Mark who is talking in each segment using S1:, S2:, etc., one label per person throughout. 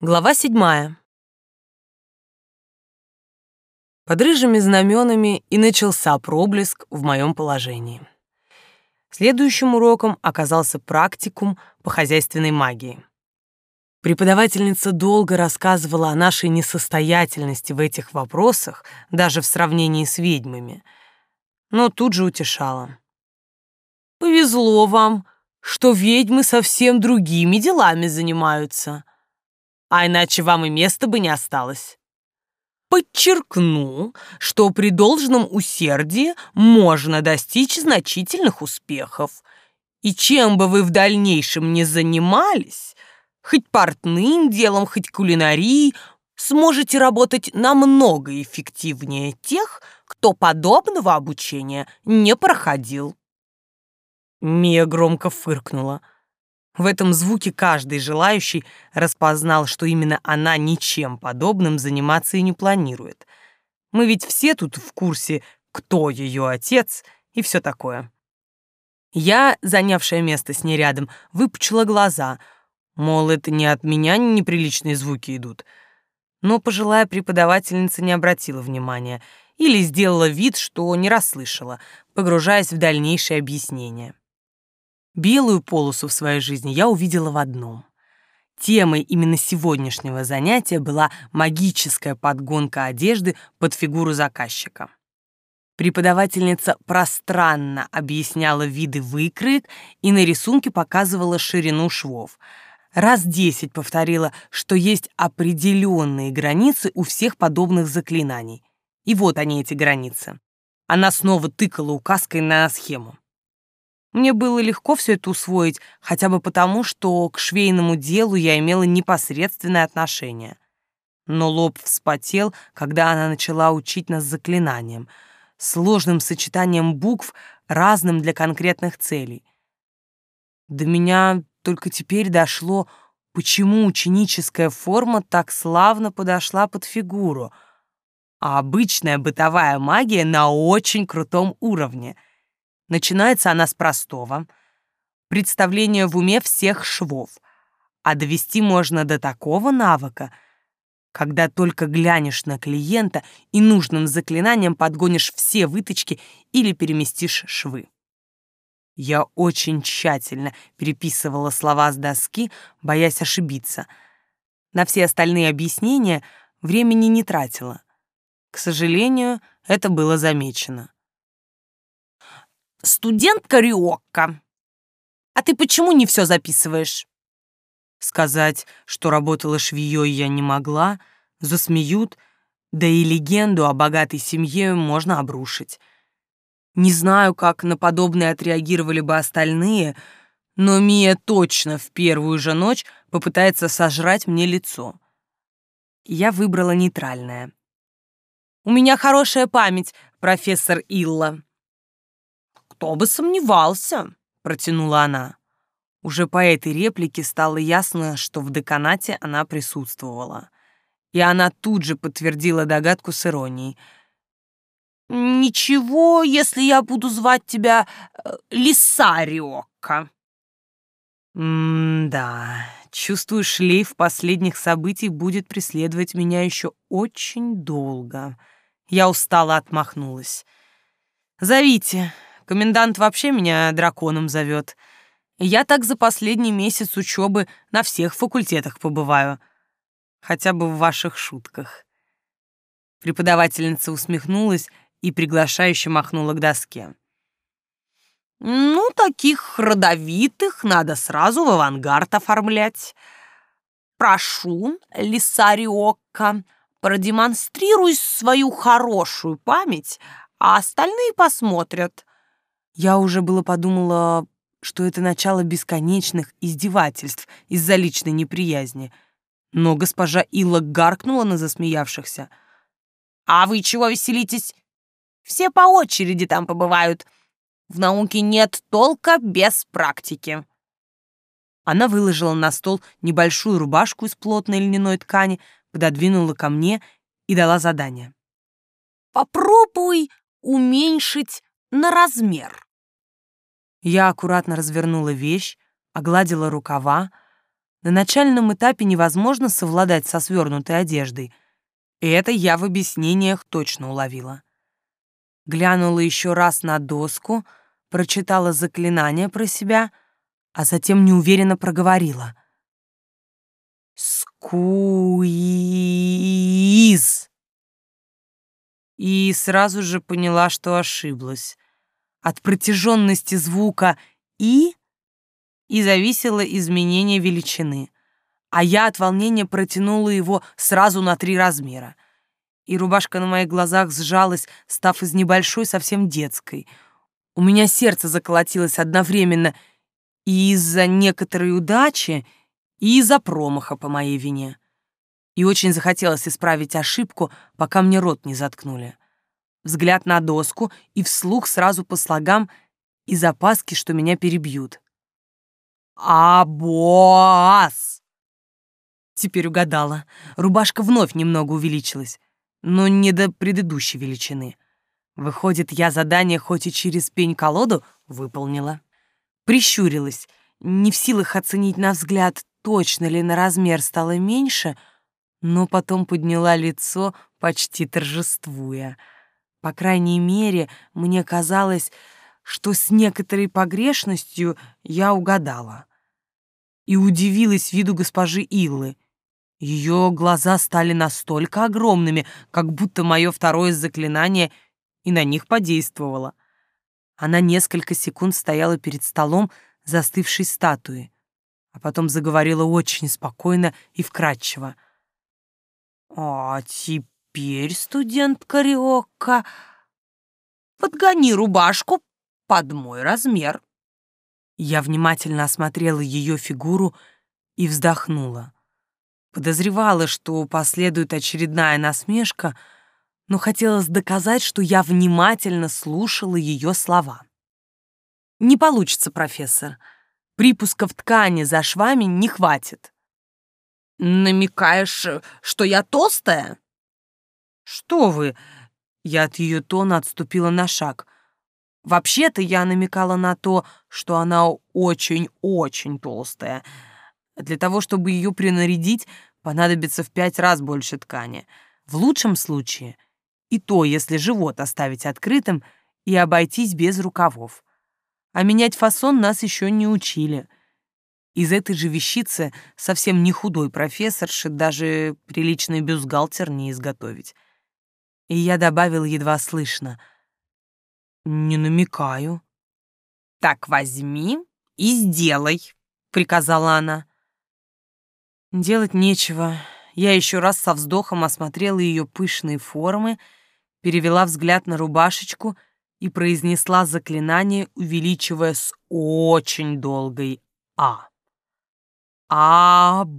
S1: Глава седьмая. Под рыжими знаменами и начался проблеск в моем положении. Следующим уроком оказался практикум по хозяйственной магии. Преподавательница долго рассказывала о нашей несостоятельности в этих вопросах, даже в сравнении с ведьмами, но тут же утешала. «Повезло вам, что ведьмы совсем другими делами занимаются а иначе вам и места бы не осталось. Подчеркну, что при должном усердии можно достичь значительных успехов. И чем бы вы в дальнейшем не занимались, хоть портным делом, хоть кулинарией, сможете работать намного эффективнее тех, кто подобного обучения не проходил. Мия громко фыркнула. В этом звуке каждый желающий распознал, что именно она ничем подобным заниматься и не планирует. Мы ведь все тут в курсе, кто ее отец и все такое. Я, занявшая место с ней рядом, выпучила глаза, мол, это не от меня неприличные звуки идут. Но пожилая преподавательница не обратила внимания или сделала вид, что не расслышала, погружаясь в дальнейшее объяснение. Белую полосу в своей жизни я увидела в одном. Темой именно сегодняшнего занятия была магическая подгонка одежды под фигуру заказчика. Преподавательница пространно объясняла виды выкроек и на рисунке показывала ширину швов. Раз десять повторила, что есть определенные границы у всех подобных заклинаний. И вот они, эти границы. Она снова тыкала указкой на схему. Мне было легко все это усвоить, хотя бы потому, что к швейному делу я имела непосредственное отношение. Но лоб вспотел, когда она начала учить нас заклинаниям, сложным сочетанием букв, разным для конкретных целей. До меня только теперь дошло, почему ученическая форма так славно подошла под фигуру, а обычная бытовая магия на очень крутом уровне — Начинается она с простого. Представления в уме всех швов. А довести можно до такого навыка, когда только глянешь на клиента и нужным заклинанием подгонишь все выточки или переместишь швы. Я очень тщательно переписывала слова с доски, боясь ошибиться. На все остальные объяснения времени не тратила. К сожалению, это было замечено студентка Риокко. А ты почему не все записываешь?» Сказать, что работала швеей я не могла, засмеют, да и легенду о богатой семье можно обрушить. Не знаю, как на подобное отреагировали бы остальные, но Мия точно в первую же ночь попытается сожрать мне лицо. Я выбрала нейтральное. «У меня хорошая память, профессор Илла», «Кто бы сомневался!» — протянула она. Уже по этой реплике стало ясно, что в деканате она присутствовала. И она тут же подтвердила догадку с иронией. «Ничего, если я буду звать тебя э, Лисариокко». «М-да, чувствую, шлейф последних событий будет преследовать меня еще очень долго». Я устало отмахнулась. «Зовите, Комендант вообще меня драконом зовет. Я так за последний месяц учебы на всех факультетах побываю. Хотя бы в ваших шутках. Преподавательница усмехнулась и приглашающе махнула к доске. «Ну, таких родовитых надо сразу в авангард оформлять. Прошу, Лисариокко, продемонстрируй свою хорошую память, а остальные посмотрят. Я уже было подумала, что это начало бесконечных издевательств из-за личной неприязни. Но госпожа Илла гаркнула на засмеявшихся. «А вы чего веселитесь? Все по очереди там побывают. В науке нет толка без практики». Она выложила на стол небольшую рубашку из плотной льняной ткани, пододвинула ко мне и дала задание. «Попробуй уменьшить на размер». Я аккуратно развернула вещь, огладила рукава. на начальном этапе невозможно совладать со свернутой одеждой. И это я в объяснениях точно уловила. Глянула еще раз на доску, прочитала заклинание про себя, а затем неуверенно проговорила. «Скуиз!» И сразу же поняла, что ошиблась. От протяженности звука «и» и зависело изменение величины, а я от волнения протянула его сразу на три размера. И рубашка на моих глазах сжалась, став из небольшой совсем детской. У меня сердце заколотилось одновременно и из-за некоторой удачи, и из-за промаха по моей вине. И очень захотелось исправить ошибку, пока мне рот не заткнули. Взгляд на доску и вслух сразу по слогам из опаски, что меня перебьют. «Абоас!» Теперь угадала. Рубашка вновь немного увеличилась, но не до предыдущей величины. Выходит, я задание хоть и через пень-колоду выполнила. Прищурилась, не в силах оценить на взгляд, точно ли на размер стало меньше, но потом подняла лицо, почти торжествуя. По крайней мере, мне казалось, что с некоторой погрешностью я угадала и удивилась виду госпожи Иллы. Ее глаза стали настолько огромными, как будто мое второе заклинание и на них подействовало. Она несколько секунд стояла перед столом застывшей статуи, а потом заговорила очень спокойно и вкрадчиво. «А теперь, студент Кариокко, подгони рубашку под мой размер». Я внимательно осмотрела ее фигуру и вздохнула. Подозревала, что последует очередная насмешка, но хотелось доказать, что я внимательно слушала ее слова. «Не получится, профессор. Припусков ткани за швами не хватит». «Намекаешь, что я толстая?» «Что вы?» Я от ее тона отступила на шаг — Вообще-то я намекала на то, что она очень-очень толстая. Для того, чтобы ее принарядить, понадобится в пять раз больше ткани. В лучшем случае и то, если живот оставить открытым и обойтись без рукавов. А менять фасон нас еще не учили. Из этой же вещицы совсем не худой профессорши даже приличный бюстгальтер не изготовить. И я добавил едва слышно — «Не намекаю». «Так возьми и сделай», — приказала она. Делать нечего. Я еще раз со вздохом осмотрела ее пышные формы, перевела взгляд на рубашечку и произнесла заклинание, увеличивая с очень долгой «а». «Абоаз!»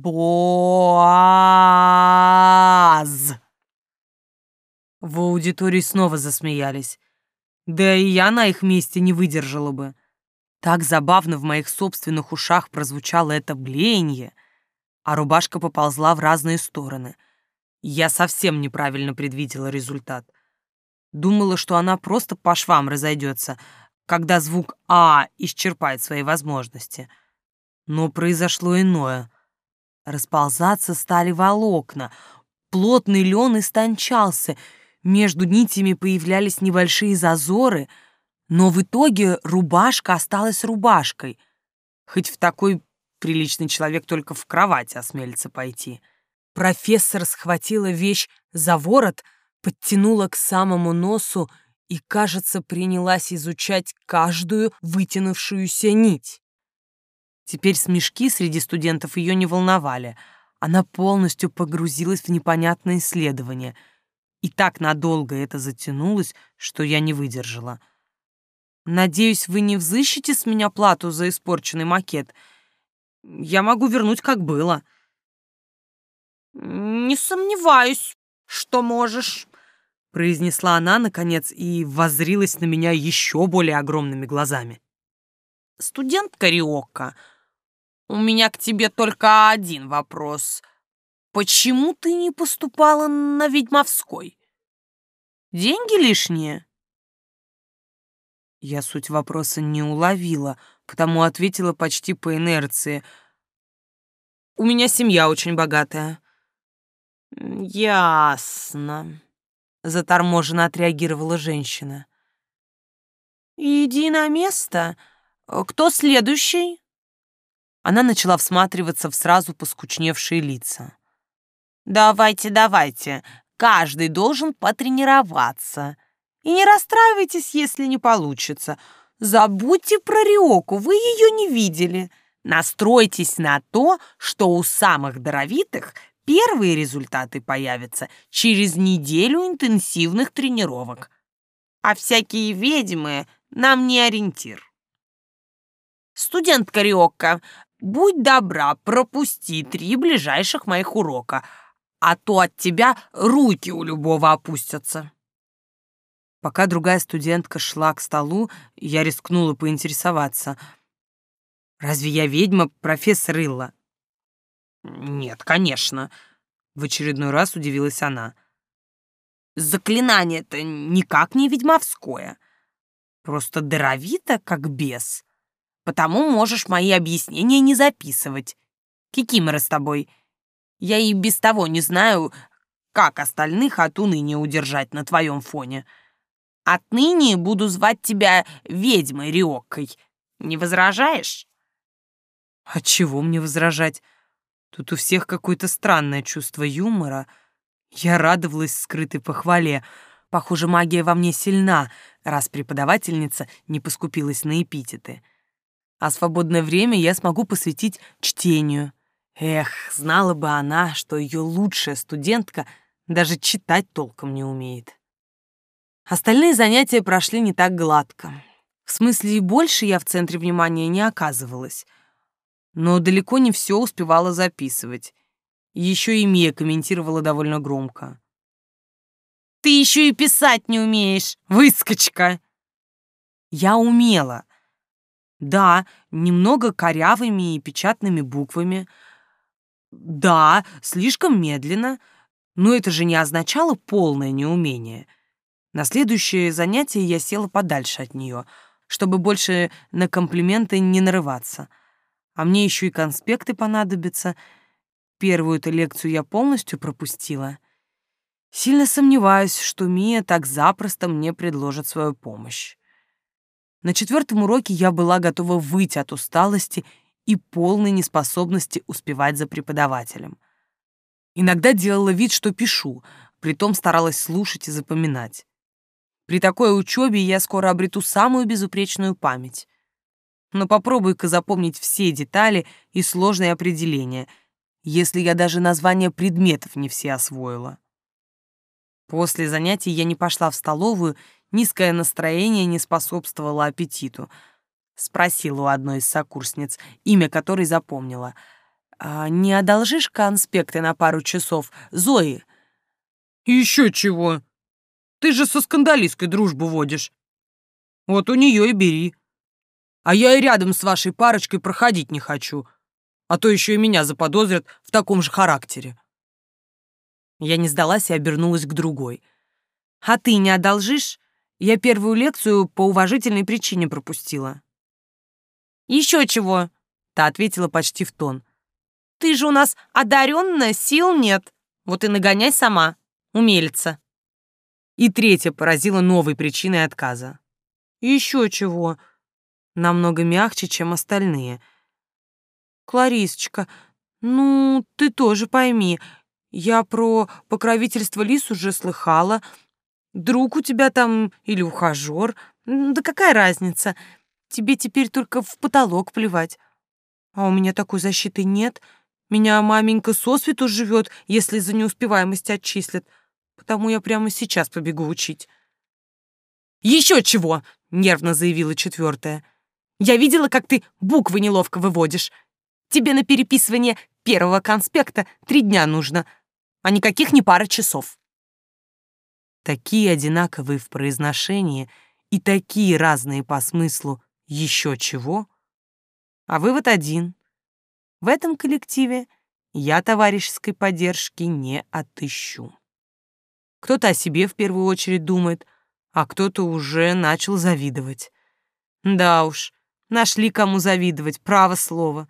S1: В аудитории снова засмеялись. Да и я на их месте не выдержала бы. Так забавно в моих собственных ушах прозвучало это блеяние, а рубашка поползла в разные стороны. Я совсем неправильно предвидела результат. Думала, что она просто по швам разойдется, когда звук «а» исчерпает свои возможности. Но произошло иное. Расползаться стали волокна, плотный лен истончался — между нитями появлялись небольшие зазоры, но в итоге рубашка осталась рубашкой, хоть в такой приличный человек только в кровать осмелится пойти. Профессор схватила вещь за ворот, подтянула к самому носу и, кажется, принялась изучать каждую вытянувшуюся нить. Теперь смешки среди студентов ее не волновали. Она полностью погрузилась в непонятное исследование — и так надолго это затянулось, что я не выдержала. Надеюсь, вы не взыщете с меня плату за испорченный макет. Я могу вернуть, как было. Не сомневаюсь, что можешь, произнесла она наконец и воззрилась на меня еще более огромными глазами. Студент Кариока, у меня к тебе только один вопрос. Почему ты не поступала на ведьмовской? Деньги лишние? Я суть вопроса не уловила, потому ответила почти по инерции. у меня семья очень богатая». «Ясно», — заторможенно отреагировала женщина. «Иди на место. Кто следующий?» Она начала всматриваться в сразу поскучневшие лица. «Давайте, давайте, каждый должен потренироваться. И не расстраивайтесь, если не получится. Забудьте про Риоку, вы ее не видели. Настройтесь на то, что у самых даровитых первые результаты появятся через неделю интенсивных тренировок. А всякие ведьмы нам не ориентир. Студент Кариокко, будь добра, пропусти три ближайших моих урока, а то от тебя руки у любого опустятся. Пока другая студентка шла к столу, я рискнула поинтересоваться. «Разве я ведьма, профессор Илла?» «Нет, конечно», — в очередной раз удивилась она. «Заклинание-то никак не ведьмовское. Просто даровито, как бес. Потому можешь мои объяснения не записывать. Кикимора с тобой. Я и без того не знаю, как остальных от уныния удержать на твоем фоне». Отныне буду звать тебя ведьмой Риоккой. Не возражаешь?» «А чего мне возражать? Тут у всех какое-то странное чувство юмора. Я радовалась скрытой похвале. Похоже, магия во мне сильна, раз преподавательница не поскупилась на эпитеты. А свободное время я смогу посвятить чтению. Эх, знала бы она, что ее лучшая студентка даже читать толком не умеет. Остальные занятия прошли не так гладко. В смысле, и больше я в центре внимания не оказывалась. Но далеко не все успевала записывать. Еще и Мия комментировала довольно громко. «Ты еще и писать не умеешь, выскочка!» Я умела. Да, немного корявыми и печатными буквами. Да, слишком медленно, но это же не означало полное неумение — на следующее занятие я села подальше от нее, чтобы больше на комплименты не нарываться. А мне еще и конспекты понадобятся. Первую-то лекцию я полностью пропустила. Сильно сомневаюсь, что Мия так запросто мне предложит свою помощь. На четвертом уроке я была готова выйти от усталости и полной неспособности успевать за преподавателем. Иногда делала вид, что пишу, притом старалась слушать и запоминать. При такой учебе я скоро обрету самую безупречную память. Но попробуй-ка запомнить все детали и сложные определения, если я даже названия предметов не все освоила. После занятий я не пошла в столовую, низкое настроение не способствовало аппетиту. Спросила у одной из сокурсниц, имя которой запомнила. «А «Не одолжишь конспекты на пару часов, Зои?» «Еще чего!» Ты же со скандалисткой дружбу водишь. Вот у нее и бери. А я и рядом с вашей парочкой проходить не хочу. А то еще и меня заподозрят в таком же характере. Я не сдалась и обернулась к другой. А ты не одолжишь? Я первую лекцию по уважительной причине пропустила. Еще чего? Та ответила почти в тон. Ты же у нас одаренная, сил нет. Вот и нагоняй сама, умельца. И третья поразила новой причиной отказа. Еще чего. Намного мягче, чем остальные. Кларисочка, ну, ты тоже пойми, я про покровительство лис уже слыхала. Друг у тебя там или ухажер. Да какая разница? Тебе теперь только в потолок плевать. А у меня такой защиты нет. Меня маменька сосвету живет, если за неуспеваемость отчислят потому я прямо сейчас побегу учить». «Еще чего!» — нервно заявила четвертая. «Я видела, как ты буквы неловко выводишь. Тебе на переписывание первого конспекта три дня нужно, а никаких не пара часов». Такие одинаковые в произношении и такие разные по смыслу еще чего. А вывод один. В этом коллективе я товарищеской поддержки не отыщу. Кто-то о себе в первую очередь думает, а кто-то уже начал завидовать. Да уж, нашли кому завидовать, право слово.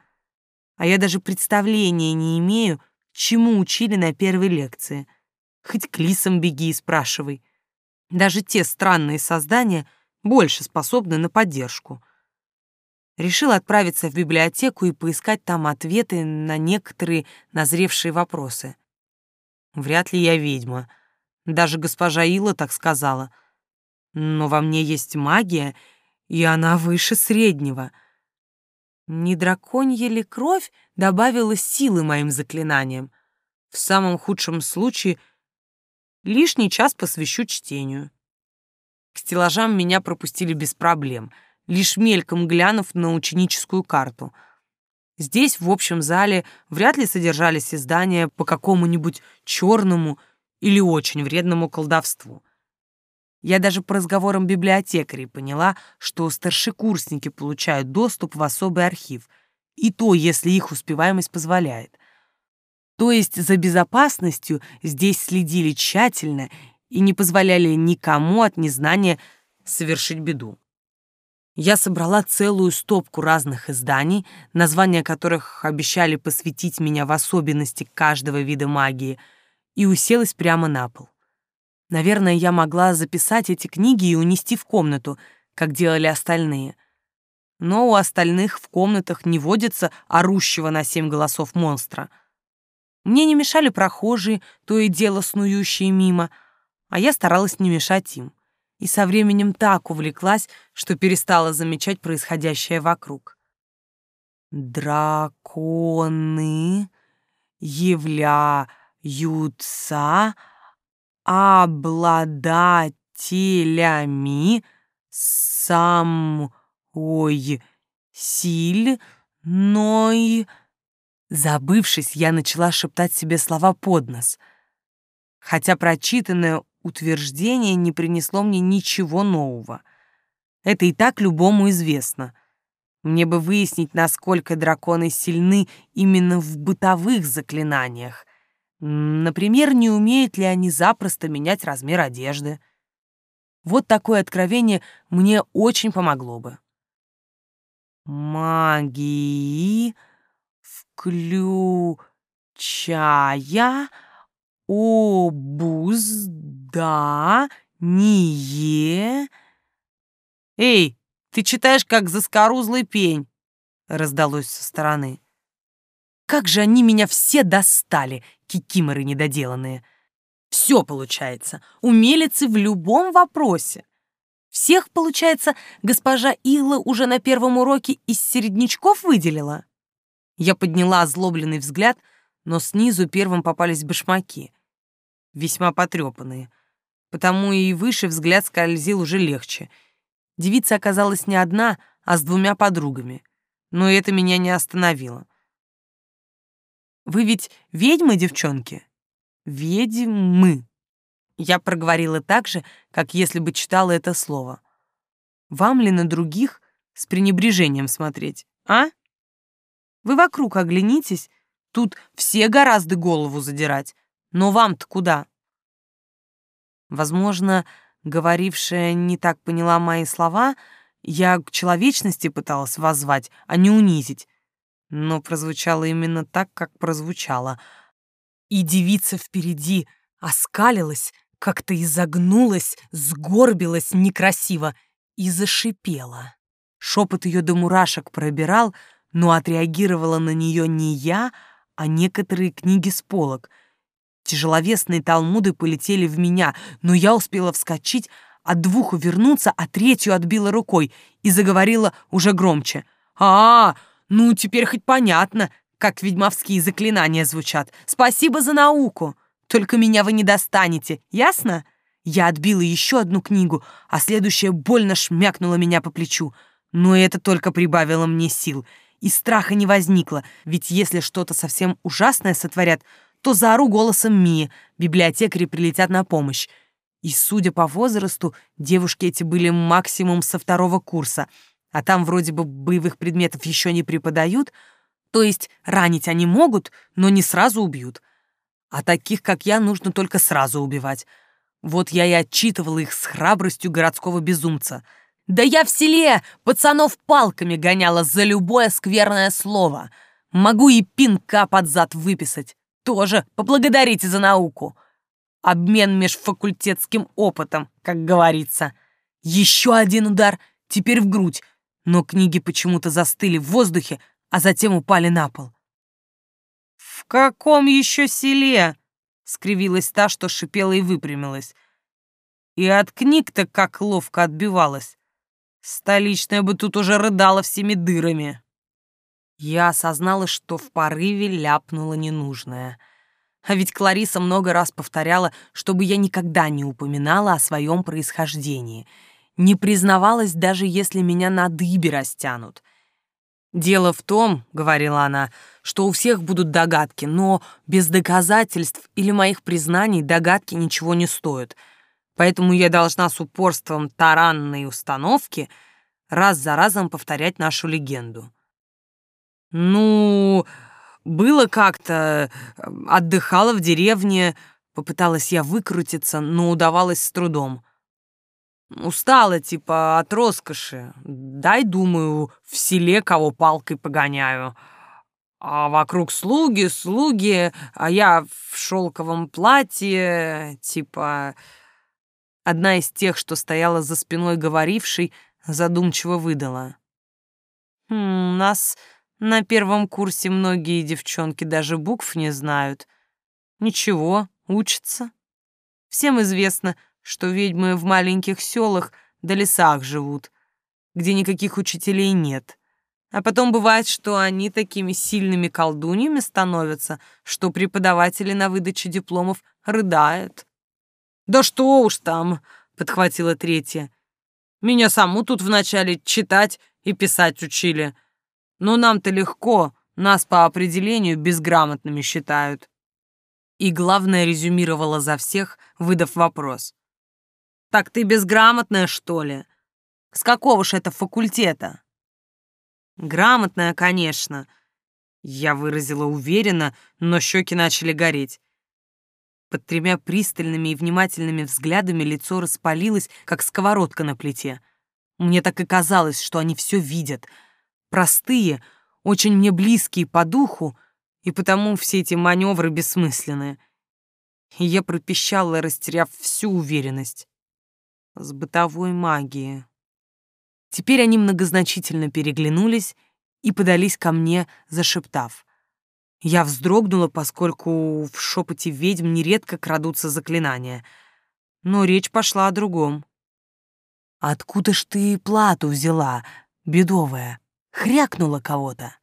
S1: А я даже представления не имею, чему учили на первой лекции. Хоть к лисам беги и спрашивай. Даже те странные создания больше способны на поддержку. Решил отправиться в библиотеку и поискать там ответы на некоторые назревшие вопросы. Вряд ли я ведьма. Даже госпожа Ила так сказала. Но во мне есть магия, и она выше среднего. Не драконья ли кровь добавила силы моим заклинаниям? В самом худшем случае лишний час посвящу чтению. К стеллажам меня пропустили без проблем, лишь мельком глянув на ученическую карту. Здесь, в общем зале, вряд ли содержались издания по какому-нибудь черному или очень вредному колдовству. Я даже по разговорам библиотекарей поняла, что старшекурсники получают доступ в особый архив, и то, если их успеваемость позволяет. То есть за безопасностью здесь следили тщательно и не позволяли никому от незнания совершить беду. Я собрала целую стопку разных изданий, названия которых обещали посвятить меня в особенности каждого вида магии, и уселась прямо на пол. Наверное, я могла записать эти книги и унести в комнату, как делали остальные. Но у остальных в комнатах не водится орущего на семь голосов монстра — мне не мешали прохожие, то и дело снующие мимо, а я старалась не мешать им. И со временем так увлеклась, что перестала замечать происходящее вокруг. Драконы являются обладателями самой сильной Забывшись, я начала шептать себе слова под нос, хотя прочитанное утверждение не принесло мне ничего нового. Это и так любому известно. Мне бы выяснить, насколько драконы сильны именно в бытовых заклинаниях. Например, не умеют ли они запросто менять размер одежды. Вот такое откровение мне очень помогло бы. Магии включая обуздание... «Эй, ты читаешь, как заскорузлый пень!» — раздалось со стороны. «Как же они меня все достали, кикиморы недоделанные!» Все получается, умелицы в любом вопросе. Всех, получается, госпожа Илла уже на первом уроке из середнячков выделила? Я подняла озлобленный взгляд, но снизу первым попались башмаки, весьма потрепанные. Потому и выше взгляд скользил уже легче. Девица оказалась не одна, а с двумя подругами. Но это меня не остановило. «Вы ведь ведьмы, девчонки?» «Ведьмы», я проговорила так же, как если бы читала это слово. Вам ли на других с пренебрежением смотреть, а? Вы вокруг оглянитесь, тут все гораздо голову задирать. Но вам-то куда? Возможно, говорившая не так поняла мои слова, я к человечности пыталась воззвать, а не унизить. Но прозвучало именно так, как прозвучало. И девица впереди оскалилась, как-то изогнулась, сгорбилась некрасиво и зашипела. Шепот ее до мурашек пробирал, но отреагировала на нее не я, а некоторые книги с полок. Тяжеловесные талмуды полетели в меня, но я успела вскочить, от двух увернуться, а третью отбила рукой и заговорила уже громче. «А, ну теперь хоть понятно, как ведьмовские заклинания звучат. Спасибо за науку. Только меня вы не достанете, ясно?» Я отбила еще одну книгу, а следующая больно шмякнула меня по плечу. Но это только прибавило мне сил — и страха не возникло, ведь если что-то совсем ужасное сотворят, то заору голосом Мии, библиотекари прилетят на помощь. И, судя по возрасту, девушки эти были максимум со второго курса, а там вроде бы боевых предметов еще не преподают, то есть ранить они могут, но не сразу убьют. А таких, как я, нужно только сразу убивать. Вот я и отчитывала их с храбростью городского безумца — да я в селе пацанов палками гоняла за любое скверное слово. Могу и пинка под зад выписать. Тоже поблагодарите за науку. Обмен межфакультетским опытом, как говорится. Еще один удар, теперь в грудь. Но книги почему-то застыли в воздухе, а затем упали на пол. «В каком еще селе?» — скривилась та, что шипела и выпрямилась. И от книг-то как ловко отбивалась. Столичная бы тут уже рыдала всеми дырами. Я осознала, что в порыве ляпнула ненужное. А ведь Клариса много раз повторяла, чтобы я никогда не упоминала о своем происхождении. Не признавалась, даже если меня на дыбе растянут. «Дело в том, — говорила она, — что у всех будут догадки, но без доказательств или моих признаний догадки ничего не стоят. Поэтому я должна с упорством таранной установки раз за разом повторять нашу легенду. «Ну, было как-то. Отдыхала в деревне. Попыталась я выкрутиться, но удавалось с трудом. Устала, типа, от роскоши. Дай, думаю, в селе кого палкой погоняю. А вокруг слуги, слуги, а я в шелковом платье, типа... Одна из тех, что стояла за спиной говорившей, задумчиво выдала. «Хм, нас на первом курсе многие девчонки даже букв не знают. Ничего, учатся. Всем известно, что ведьмы в маленьких селах да лесах живут, где никаких учителей нет. А потом бывает, что они такими сильными колдуньями становятся, что преподаватели на выдаче дипломов рыдают. «Да что уж там!» — подхватила третья. «Меня саму тут вначале читать и писать учили». Но нам-то легко, нас по определению безграмотными считают. И главное резюмировала за всех, выдав вопрос. «Так ты безграмотная, что ли? С какого ж это факультета?» «Грамотная, конечно», — я выразила уверенно, но щеки начали гореть. Под тремя пристальными и внимательными взглядами лицо распалилось, как сковородка на плите. Мне так и казалось, что они все видят — простые, очень мне близкие по духу, и потому все эти маневры бессмысленны. И я пропищала, растеряв всю уверенность. С бытовой магией. Теперь они многозначительно переглянулись и подались ко мне, зашептав. Я вздрогнула, поскольку в шепоте ведьм нередко крадутся заклинания. Но речь пошла о другом. «Откуда ж ты плату взяла, бедовая?» Хрякнула кого-то.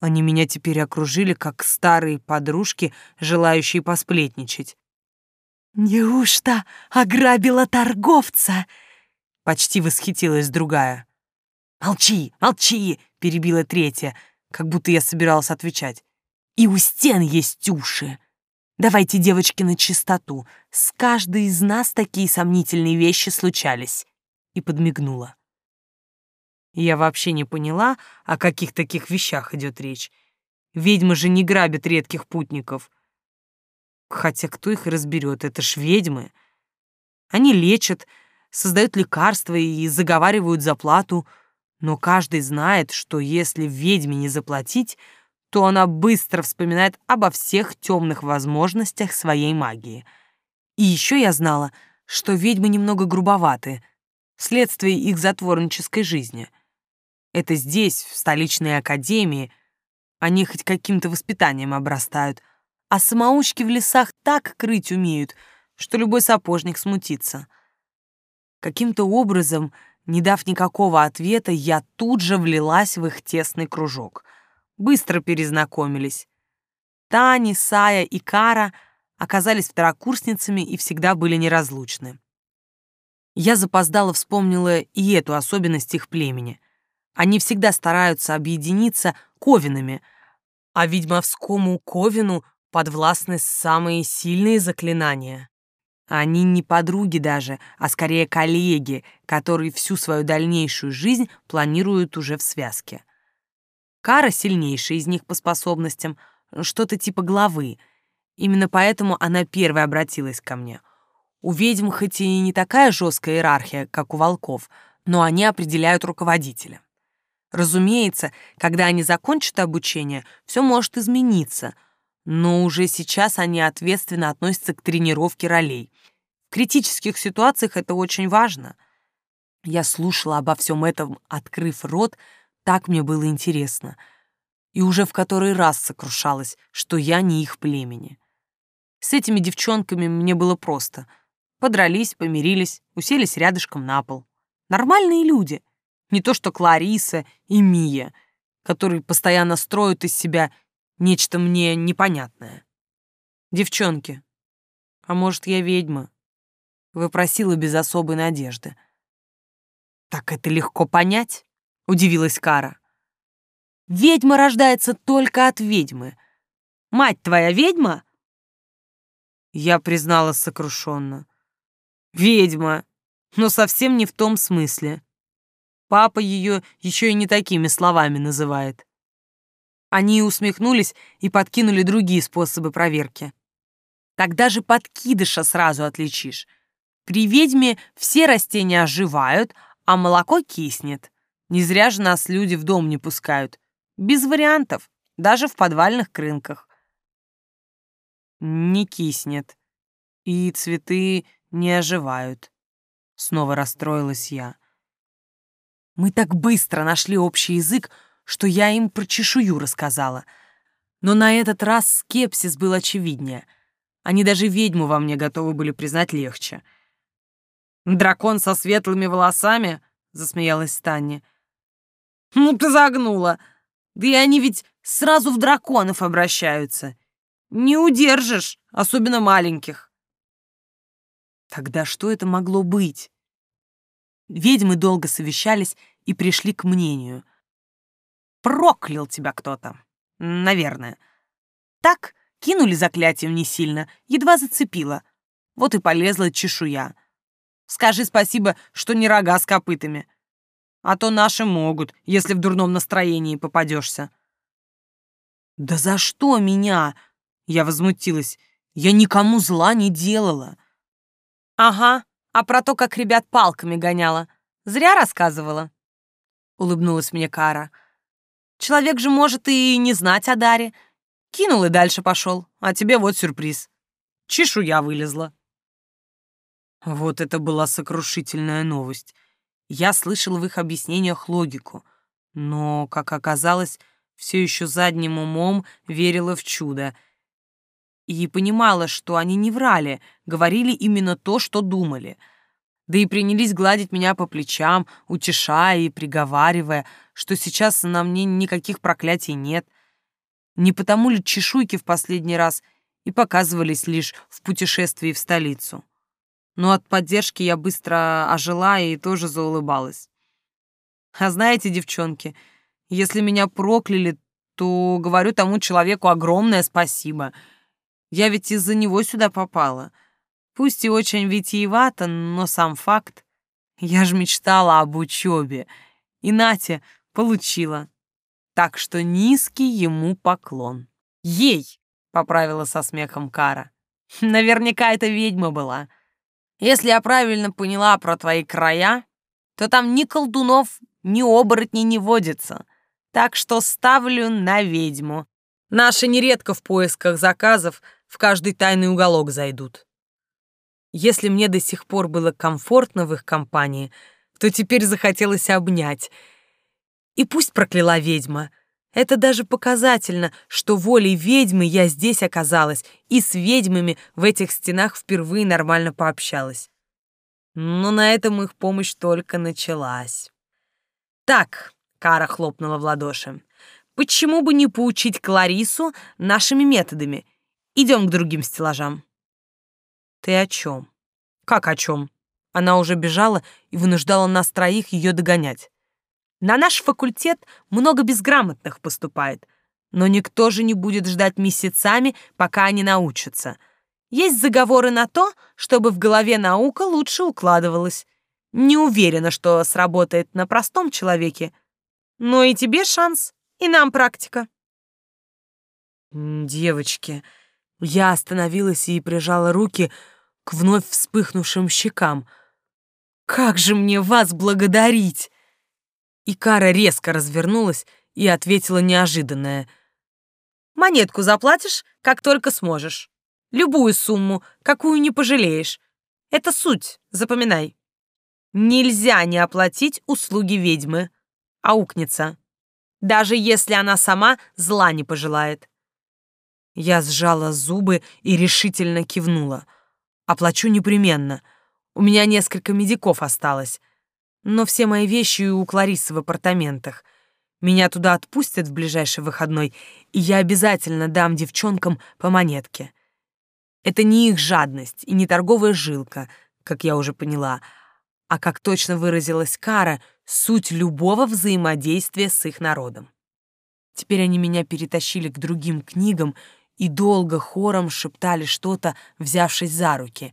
S1: Они меня теперь окружили, как старые подружки, желающие посплетничать. «Неужто ограбила торговца?» Почти восхитилась другая. «Молчи, молчи!» — перебила третья, как будто я собиралась отвечать. «И у стен есть уши. Давайте, девочки, на чистоту. С каждой из нас такие сомнительные вещи случались». И подмигнула. Я вообще не поняла, о каких таких вещах идет речь. Ведьмы же не грабят редких путников. Хотя кто их разберет, это ж ведьмы. Они лечат, создают лекарства и заговаривают за плату, но каждый знает, что если ведьме не заплатить, то она быстро вспоминает обо всех темных возможностях своей магии. И еще я знала, что ведьмы немного грубоваты, вследствие их затворнической жизни — это здесь, в столичной академии, они хоть каким-то воспитанием обрастают, а самоучки в лесах так крыть умеют, что любой сапожник смутится. Каким-то образом, не дав никакого ответа, я тут же влилась в их тесный кружок. Быстро перезнакомились. Тани, Сая и Кара оказались второкурсницами и всегда были неразлучны. Я запоздала вспомнила и эту особенность их племени. Они всегда стараются объединиться ковинами, а ведьмовскому ковину подвластны самые сильные заклинания. Они не подруги даже, а скорее коллеги, которые всю свою дальнейшую жизнь планируют уже в связке. Кара сильнейшая из них по способностям, что-то типа главы. Именно поэтому она первой обратилась ко мне. У ведьм хоть и не такая жесткая иерархия, как у волков, но они определяют руководителя. Разумеется, когда они закончат обучение, все может измениться, но уже сейчас они ответственно относятся к тренировке ролей. В критических ситуациях это очень важно. Я слушала обо всем этом, открыв рот, так мне было интересно. И уже в который раз сокрушалась, что я не их племени. С этими девчонками мне было просто. Подрались, помирились, уселись рядышком на пол. Нормальные люди — не то что Клариса и Мия, которые постоянно строят из себя нечто мне непонятное. Девчонки, а может, я ведьма? Выпросила без особой надежды. Так это легко понять, удивилась Кара. Ведьма рождается только от ведьмы. Мать твоя ведьма? Я признала сокрушенно. Ведьма, но совсем не в том смысле. Папа ее еще и не такими словами называет. Они усмехнулись и подкинули другие способы проверки. Тогда же подкидыша сразу отличишь. При ведьме все растения оживают, а молоко киснет. Не зря же нас люди в дом не пускают. Без вариантов, даже в подвальных крынках. Не киснет. И цветы не оживают. Снова расстроилась я. Мы так быстро нашли общий язык, что я им про чешую рассказала. Но на этот раз скепсис был очевиднее. Они даже ведьму во мне готовы были признать легче. «Дракон со светлыми волосами?» — засмеялась Таня. «Ну ты загнула! Да и они ведь сразу в драконов обращаются. Не удержишь, особенно маленьких». Тогда что это могло быть? Ведьмы долго совещались и пришли к мнению. Проклял тебя кто-то. Наверное. Так, кинули заклятием не сильно, едва зацепило. Вот и полезла чешуя. Скажи спасибо, что не рога с копытами. А то наши могут, если в дурном настроении попадешься. «Да за что меня?» Я возмутилась. «Я никому зла не делала». «Ага, а про то, как ребят палками гоняла. Зря рассказывала. Улыбнулась мне Кара. Человек же может и не знать о Даре. Кинул и дальше пошел, а тебе вот сюрприз. Чешуя вылезла. Вот это была сокрушительная новость. Я слышал в их объяснениях логику, но, как оказалось, все еще задним умом верила в чудо — и понимала, что они не врали, говорили именно то, что думали. Да и принялись гладить меня по плечам, утешая и приговаривая, что сейчас на мне никаких проклятий нет. Не потому ли чешуйки в последний раз и показывались лишь в путешествии в столицу. Но от поддержки я быстро ожила и тоже заулыбалась. А знаете, девчонки, если меня прокляли, то говорю тому человеку огромное спасибо — я ведь из-за него сюда попала. Пусть и очень витиевато, но сам факт. Я же мечтала об учебе. И Натя получила. Так что низкий ему поклон. Ей, поправила со смехом Кара. Наверняка это ведьма была. Если я правильно поняла про твои края, то там ни колдунов, ни оборотней не водится. Так что ставлю на ведьму. Наши нередко в поисках заказов в каждый тайный уголок зайдут. Если мне до сих пор было комфортно в их компании, то теперь захотелось обнять. И пусть прокляла ведьма. Это даже показательно, что волей ведьмы я здесь оказалась и с ведьмами в этих стенах впервые нормально пообщалась. Но на этом их помощь только началась. «Так», — Кара хлопнула в ладоши, — «почему бы не поучить Кларису нашими методами Идем к другим стеллажам». «Ты о чем?» «Как о чем?» Она уже бежала и вынуждала нас троих ее догонять. «На наш факультет много безграмотных поступает, но никто же не будет ждать месяцами, пока они научатся. Есть заговоры на то, чтобы в голове наука лучше укладывалась. Не уверена, что сработает на простом человеке, но и тебе шанс, и нам практика». «Девочки», я остановилась и прижала руки к вновь вспыхнувшим щекам. «Как же мне вас благодарить!» И Кара резко развернулась и ответила неожиданное. «Монетку заплатишь, как только сможешь. Любую сумму, какую не пожалеешь. Это суть, запоминай. Нельзя не оплатить услуги ведьмы. Аукнется. Даже если она сама зла не пожелает». Я сжала зубы и решительно кивнула. «Оплачу непременно. У меня несколько медиков осталось. Но все мои вещи у Кларисы в апартаментах. Меня туда отпустят в ближайший выходной, и я обязательно дам девчонкам по монетке. Это не их жадность и не торговая жилка, как я уже поняла, а, как точно выразилась Кара, суть любого взаимодействия с их народом. Теперь они меня перетащили к другим книгам и долго хором шептали что-то, взявшись за руки.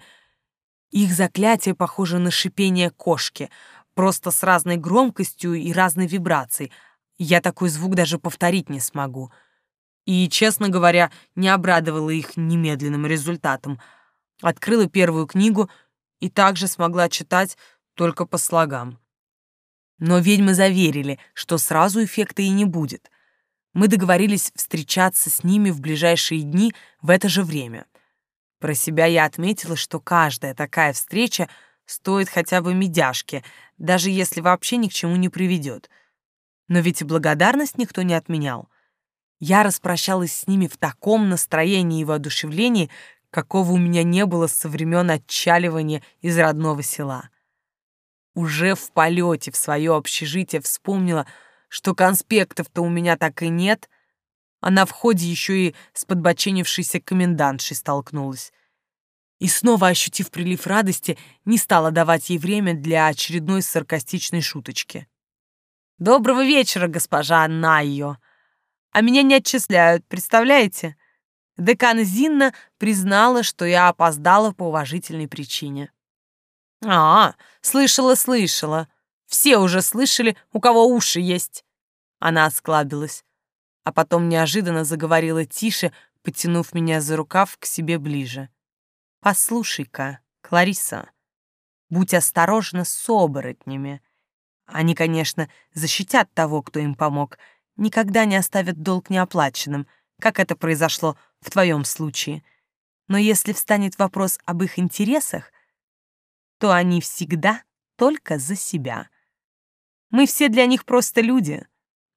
S1: Их заклятие похоже на шипение кошки, просто с разной громкостью и разной вибрацией. Я такой звук даже повторить не смогу. И, честно говоря, не обрадовала их немедленным результатом. Открыла первую книгу и также смогла читать только по слогам. Но ведьмы заверили, что сразу эффекта и не будет — мы договорились встречаться с ними в ближайшие дни в это же время. Про себя я отметила, что каждая такая встреча стоит хотя бы медяшки, даже если вообще ни к чему не приведет. Но ведь и благодарность никто не отменял. Я распрощалась с ними в таком настроении и воодушевлении, какого у меня не было со времен отчаливания из родного села. Уже в полете в свое общежитие вспомнила, что конспектов-то у меня так и нет, а на входе еще и с подбоченившейся комендантшей столкнулась. И снова, ощутив прилив радости, не стала давать ей время для очередной саркастичной шуточки. «Доброго вечера, госпожа Найо! А меня не отчисляют, представляете?» Декан Зинна признала, что я опоздала по уважительной причине. «А, слышала, слышала. Все уже слышали, у кого уши есть. Она осклабилась, а потом неожиданно заговорила тише, потянув меня за рукав к себе ближе. «Послушай-ка, Клариса, будь осторожна с оборотнями. Они, конечно, защитят того, кто им помог, никогда не оставят долг неоплаченным, как это произошло в твоем случае. Но если встанет вопрос об их интересах, то они всегда только за себя. Мы все для них просто люди.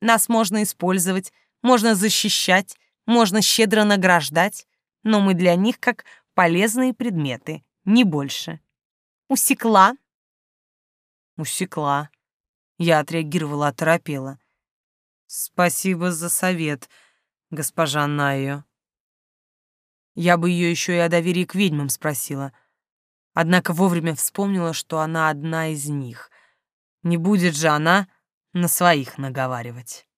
S1: Нас можно использовать, можно защищать, можно щедро награждать, но мы для них как полезные предметы, не больше. Усекла? Усекла. Я отреагировала оторопела. Спасибо за совет, госпожа Найо. Я бы ее еще и о доверии к ведьмам спросила. Однако вовремя вспомнила, что она одна из них. Не будет же она на своих наговаривать.